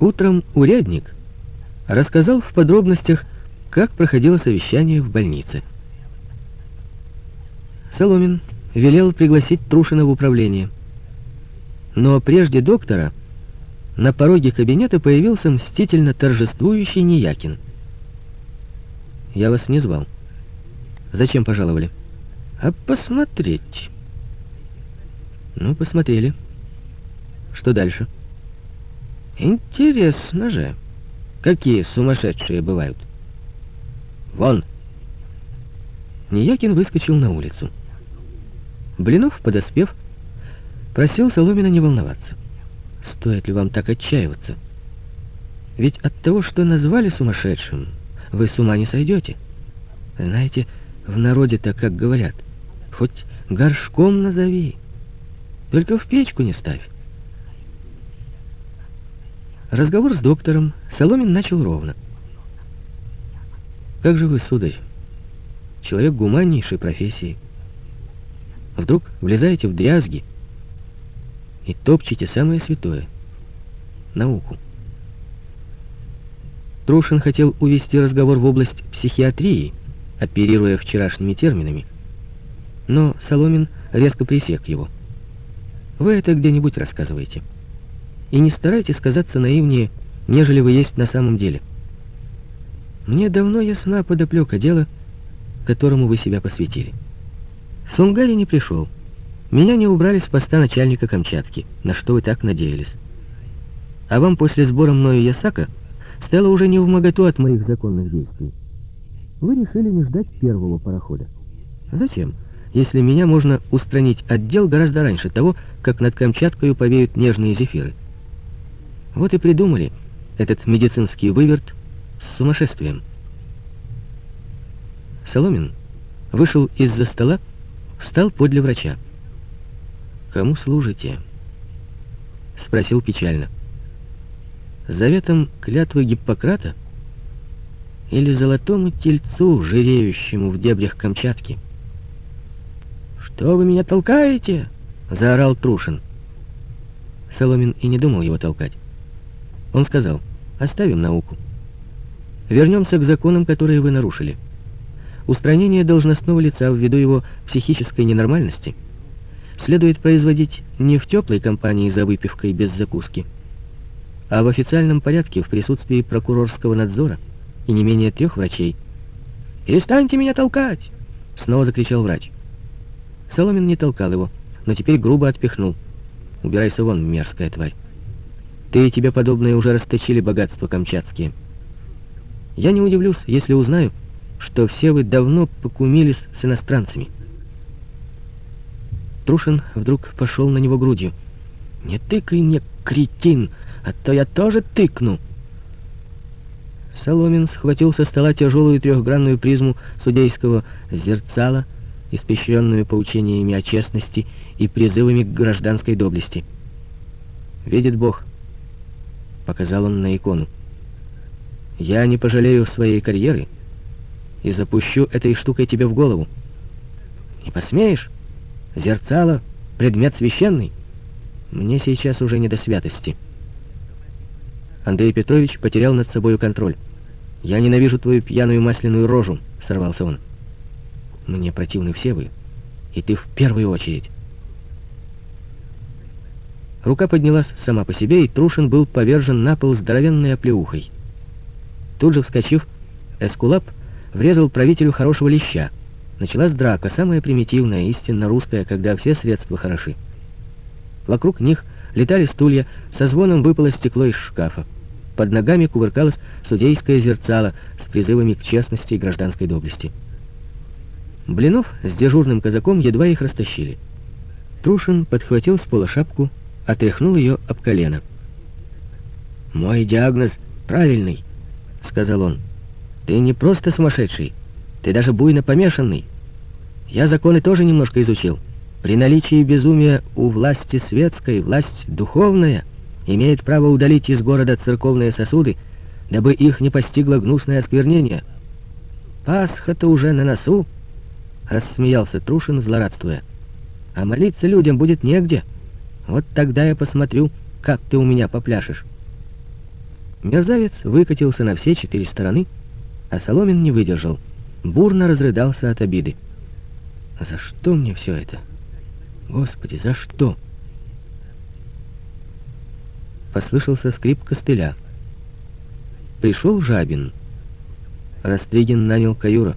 Утром урядник рассказал в подробностях, как проходило совещание в больнице. Соломин велел пригласить Трушина в управление. Но прежде доктора на пороге кабинета появился мстительно торжествующий Ниякин. «Я вас не звал. Зачем пожаловали?» «А посмотреть». «Ну, посмотрели. Что дальше?» «Интересно же, какие сумасшедшие бывают». «Вон!» Ниякин выскочил на улицу. Блинов, подоспев, просил Соломина не волноваться. Стоит ли вам так отчаиваться? Ведь от того, что назвали сумасшедшим, вы с ума не сойдете. Знаете, в народе так как говорят, хоть горшком назови, только в печку не ставь. Разговор с доктором Соломин начал ровно. «Как же вы, сударь, человек гуманнейшей профессии, вдруг влезаете в дрязги и топчете самое святое — науку?» Трушин хотел увести разговор в область психиатрии, оперируя вчерашними терминами, но Соломин резко пресек его. «Вы это где-нибудь рассказываете. И не старайтесь казаться наивнее, нежели вы есть на самом деле. Мне давно ясна подоплека дела, которому вы себя посвятили. Сунгари не пришел. Меня не убрали с поста начальника Камчатки, на что вы так надеялись. А вам после сбора мною Ясака стало уже не в моготу от моих законных действий. Вы решили не ждать первого парохода. Зачем, если меня можно устранить от дел гораздо раньше того, как над Камчаткою повеют нежные зефиры? Вот и придумали этот медицинский выверт с сумасшествием. Соломин вышел из-за стола, встал подле врача. «Кому служите?» — спросил печально. «Заветом клятвы Гиппократа или золотому тельцу, жиреющему в дебрях Камчатки?» «Что вы меня толкаете?» — заорал Трушин. Соломин и не думал его толкать. Он сказал, «Оставим науку. Вернемся к законам, которые вы нарушили. Устранение должностного лица ввиду его психической ненормальности следует производить не в теплой компании за выпивкой без закуски, а в официальном порядке в присутствии прокурорского надзора и не менее трех врачей. «Перестаньте меня толкать!» — снова закричал врач. Соломин не толкал его, но теперь грубо отпихнул. «Убирайся вон, мерзкая тварь. Ты и тебе подобные уже расточили богатства камчатские». Я не удивлюсь, если узнаю, что все вы давно покумились с иностранцами. Трушин вдруг пошел на него грудью. «Не тыкай мне, кретин, а то я тоже тыкну!» Соломин схватил со стола тяжелую трехгранную призму судейского зерцала, испещренную поучениями о честности и призывами к гражданской доблести. «Видит Бог», — показал он на икону. Я не пожалею своей карьеры и запущу этой штукой тебе в голову. Не посмеешь? Зерцало — предмет священный. Мне сейчас уже не до святости. Андрей Петрович потерял над собою контроль. «Я ненавижу твою пьяную масляную рожу», — сорвался он. «Мне противны все вы, и ты в первую очередь». Рука поднялась сама по себе, и Трушин был повержен на пол здоровенной оплеухой. Тут же вскочив, Эскулап врезал правителю хорошего леща. Началась драка, самая примитивная, истинно русская, когда все средства хороши. Вокруг них летали стулья, со звоном выпало стекло из шкафа. Под ногами кувыркалось судейское зерцало с призывами к честности и гражданской доблести. Блинов с дежурным казаком едва их растащили. Трушин подхватил с пола шапку, отряхнул ее об колено. «Мой диагноз правильный», — сказал он. «Ты не просто сумасшедший, ты даже буйно помешанный. Я законы тоже немножко изучил. При наличии безумия у власти светской власть духовная имеет право удалить из города церковные сосуды, дабы их не постигло гнусное осквернение. Пасха-то уже на носу, — рассмеялся Трушин, злорадствуя. А молиться людям будет негде. Вот тогда я посмотрю, как ты у меня попляшешь. Мерзавец выкатился на все четыре стороны, а Соломин не выдержал, бурно разрыдался от обиды. «За что мне все это? Господи, за что?» Послышался скрип костыля. Пришел Жабин. Растригин нанял каюра,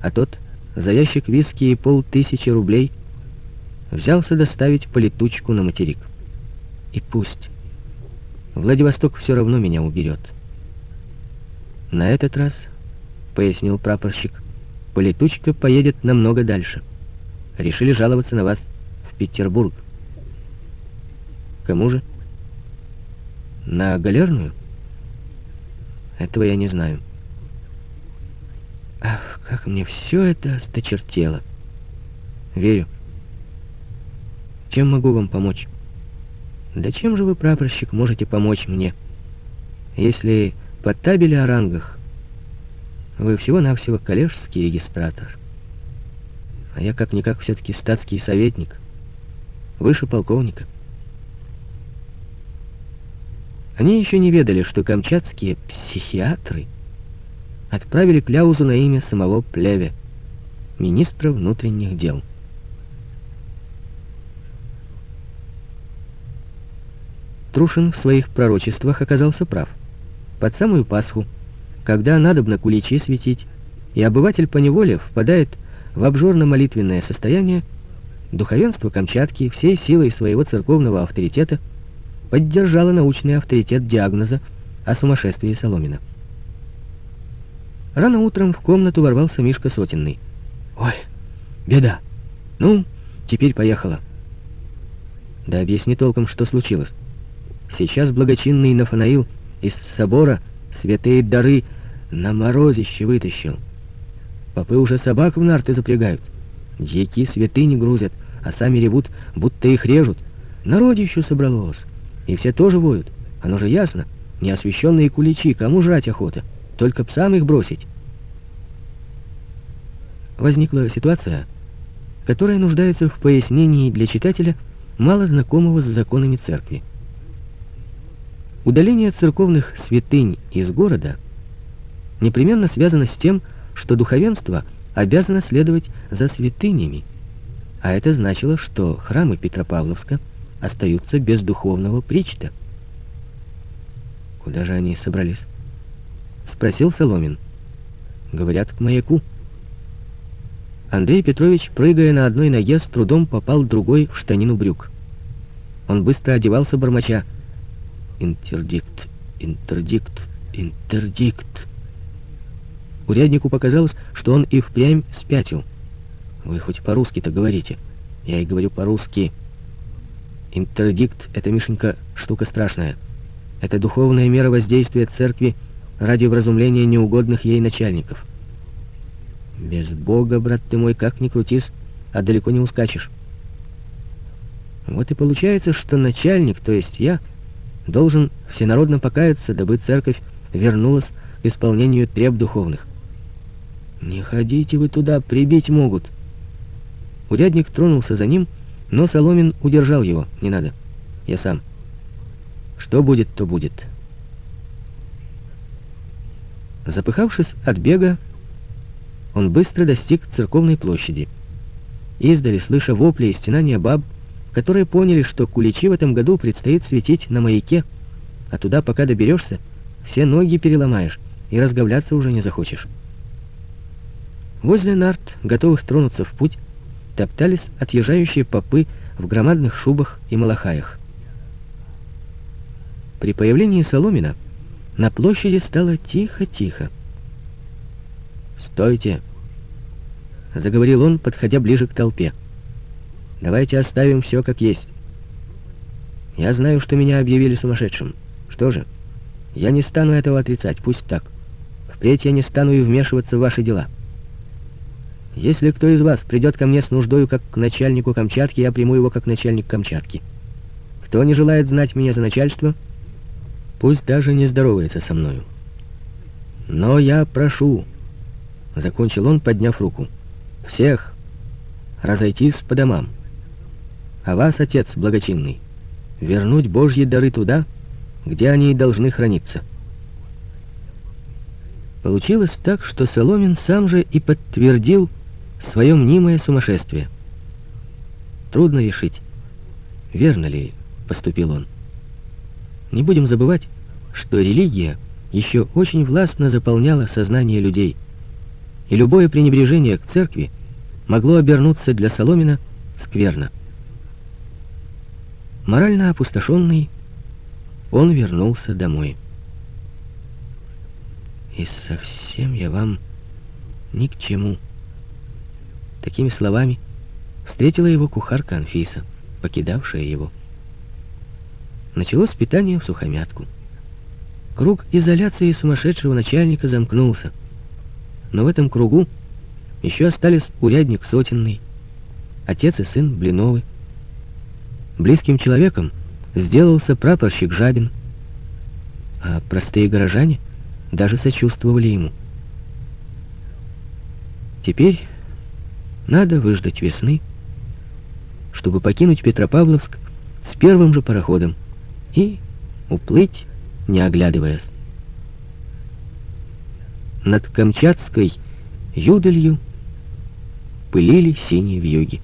а тот за ящик виски и полтысячи рублей взялся доставить полетучку на материк. И пусть. Владивосток все равно меня уберет. На этот раз, пояснил прапорщик, полетучка поедет намного дальше. Решили жаловаться на вас в Петербург. Кому же? На галерную? Этого я не знаю. Ах, как мне все это осточертело. Верю. Чем могу вам помочь? Да чем же вы, прапорщик, можете помочь мне? Если под табели о рангах вы всего-навсего коллежский регистратор. А я как-никак все-таки статский советник, выше полковника. Они еще не ведали, что камчатские психиатры отправили кляузу на имя самого Плеве, министра внутренних дел. Трушин в своих пророчествах оказался прав. Под самую Пасху, когда надобно куличи светить, и обыватель по неволе впадает в обжорно-молитвенное состояние, духовенство Камчатки всей силой своего церковного авторитета поддержало научный авторитет диагноза о сумасшествии Соломина. Рано утром в комнату ворвался Мишка Сотенный. «Ой, беда! Ну, теперь поехала». «Да объясни толком, что случилось». Сейчас благочинный Нафанаил из собора святые дары на морозище вытащил. Попы уже собак в нарты запрягают. Дьяки святыни грузят, а сами ревут, будто их режут. Народище собралось. И все тоже воют. Оно же ясно. Неосвященные куличи, кому жрать охота? Только псам их бросить. Возникла ситуация, которая нуждается в пояснении для читателя, мало знакомого с законами церкви. Удаление церковных святынь из города непременно связано с тем, что духовенство обязано следовать за святынями, а это значило, что храмы Петропавловска остаются без духовного причта. «Куда же они собрались?» — спросил Соломин. «Говорят, к маяку». Андрей Петрович, прыгая на одной ноге, с трудом попал другой в штанину брюк. Он быстро одевался бормоча — Интердикт, интердикт, интердикт. Уряднику показалось, что он и впрямь спятил. Вы хоть по-русски-то говорите. Я и говорю по-русски. Интердикт — это, Мишенька, штука страшная. Это духовная мера воздействия церкви ради вразумления неугодных ей начальников. Без Бога, брат ты мой, как ни крутись, а далеко не ускачешь. Вот и получается, что начальник, то есть я — должен всенародно покаяться, дабы церковь вернулась к исполнению треб духовных. «Не ходите вы туда, прибить могут!» Урядник тронулся за ним, но Соломин удержал его. «Не надо, я сам. Что будет, то будет». Запыхавшись от бега, он быстро достиг церковной площади. Издали, слыша вопли и стенания баб, которые поняли, что куличи в этом году предстоит светить на маяке, а туда, пока доберешься, все ноги переломаешь и разговляться уже не захочешь. Возле нарт, готовых тронуться в путь, топтались отъезжающие попы в громадных шубах и малахаях. При появлении Соломина на площади стало тихо-тихо. «Стойте!» — заговорил он, подходя ближе к толпе. Давайте оставим все как есть. Я знаю, что меня объявили сумасшедшим. Что же, я не стану этого отрицать, пусть так. Впредь я не стану и вмешиваться в ваши дела. Если кто из вас придет ко мне с нуждою как к начальнику Камчатки, я приму его как начальник Камчатки. Кто не желает знать меня за начальство, пусть даже не здоровается со мною. Но я прошу, — закончил он, подняв руку, — всех разойтись по домам а вас, Отец благочинный, вернуть Божьи дары туда, где они и должны храниться. Получилось так, что Соломин сам же и подтвердил свое мнимое сумасшествие. Трудно решить, верно ли поступил он. Не будем забывать, что религия еще очень властно заполняла сознание людей, и любое пренебрежение к церкви могло обернуться для Соломина скверно. Морально опустошенный, он вернулся домой. «И совсем я вам ни к чему». Такими словами встретила его кухарка Анфиса, покидавшая его. Началось питание в сухомятку. Круг изоляции сумасшедшего начальника замкнулся. Но в этом кругу еще остались урядник Сотенный, отец и сын Блиновы. Близким человеком сделался прапорщик Жабин, а простые горожане даже сочувствовали ему. Теперь надо выждать весны, чтобы покинуть Петропавловск с первым же пароходом и уплыть, не оглядываясь. Над Камчатской юдалью пылили синие вьюги.